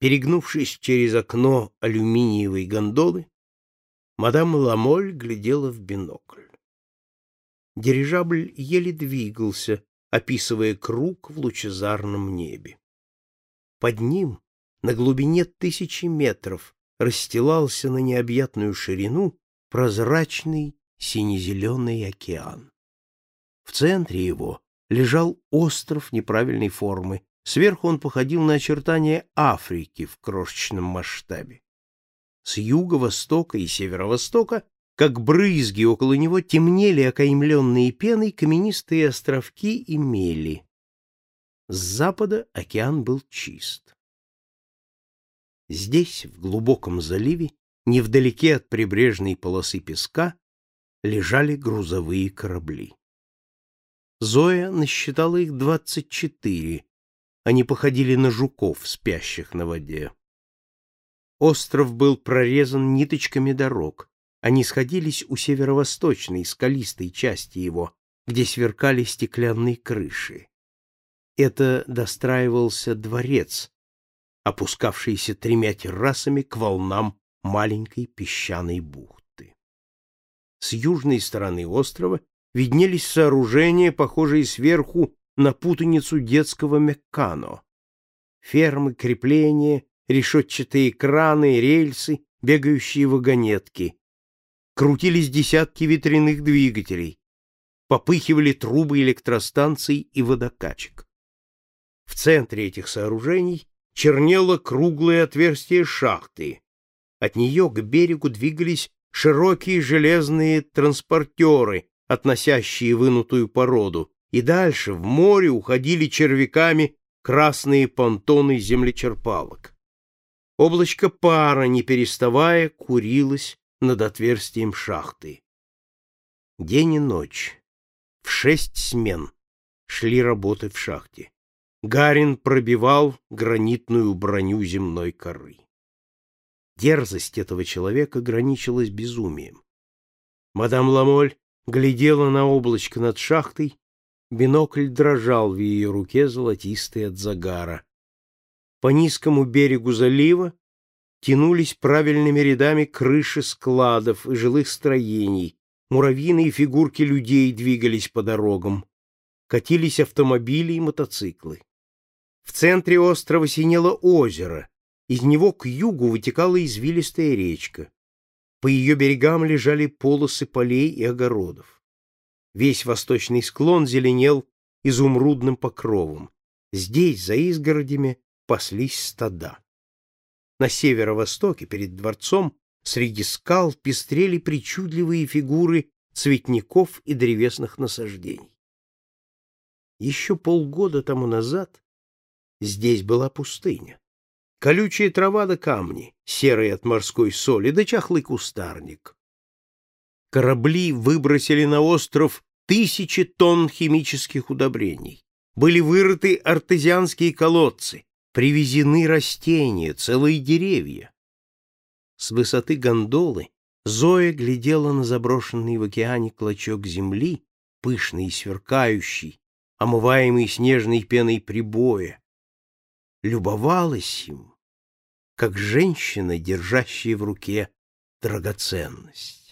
Перегнувшись через окно алюминиевой гондолы, мадам Ламоль глядела в бинокль. Дирижабль еле двигался, описывая круг в лучезарном небе. Под ним, на глубине тысячи метров, расстилался на необъятную ширину прозрачный сине-зеленый океан. В центре его лежал остров неправильной формы, Сверху он походил на очертания Африки в крошечном масштабе. С юга, востока и северо-востока, как брызги около него, темнели окаймленные пеной каменистые островки и мели. С запада океан был чист. Здесь, в глубоком заливе, невдалеке от прибрежной полосы песка, лежали грузовые корабли. Зоя насчитала их двадцать четыре, они походили на жуков, спящих на воде. Остров был прорезан ниточками дорог. Они сходились у северо-восточной, скалистой части его, где сверкали стеклянные крыши. Это достраивался дворец, опускавшийся тремя террасами к волнам маленькой песчаной бухты. С южной стороны острова виднелись сооружения, похожие сверху на путаницу детского меккано. Фермы, крепления, решетчатые краны, рельсы, бегающие вагонетки. Крутились десятки ветряных двигателей. Попыхивали трубы электростанций и водокачек. В центре этих сооружений чернело круглое отверстие шахты. От нее к берегу двигались широкие железные транспортеры, относящие вынутую породу, и дальше в море уходили червяками красные понтоны землечерпалок. Облачко пара, не переставая, курилось над отверстием шахты. День и ночь, в шесть смен, шли работы в шахте. Гарин пробивал гранитную броню земной коры. Дерзость этого человека граничила с безумием. Мадам Ламоль глядела на облачко над шахтой Бинокль дрожал в ее руке, золотистый от загара. По низкому берегу залива тянулись правильными рядами крыши складов и жилых строений, муравьиные фигурки людей двигались по дорогам, катились автомобили и мотоциклы. В центре острова синело озеро, из него к югу вытекала извилистая речка. По ее берегам лежали полосы полей и огородов. Весь восточный склон зеленел изумрудным покровом. Здесь, за изгородями, паслись стада. На северо-востоке, перед дворцом, среди скал пестрели причудливые фигуры цветников и древесных насаждений. Еще полгода тому назад здесь была пустыня. Колючая трава да камни, серые от морской соли, да чахлый кустарник. Корабли выбросили на остров тысячи тонн химических удобрений. Были вырыты артезианские колодцы, привезены растения, целые деревья. С высоты гондолы Зоя глядела на заброшенный в океане клочок земли, пышный и сверкающий, омываемый снежной пеной прибоя. Любовалась им, как женщина, держащая в руке драгоценность.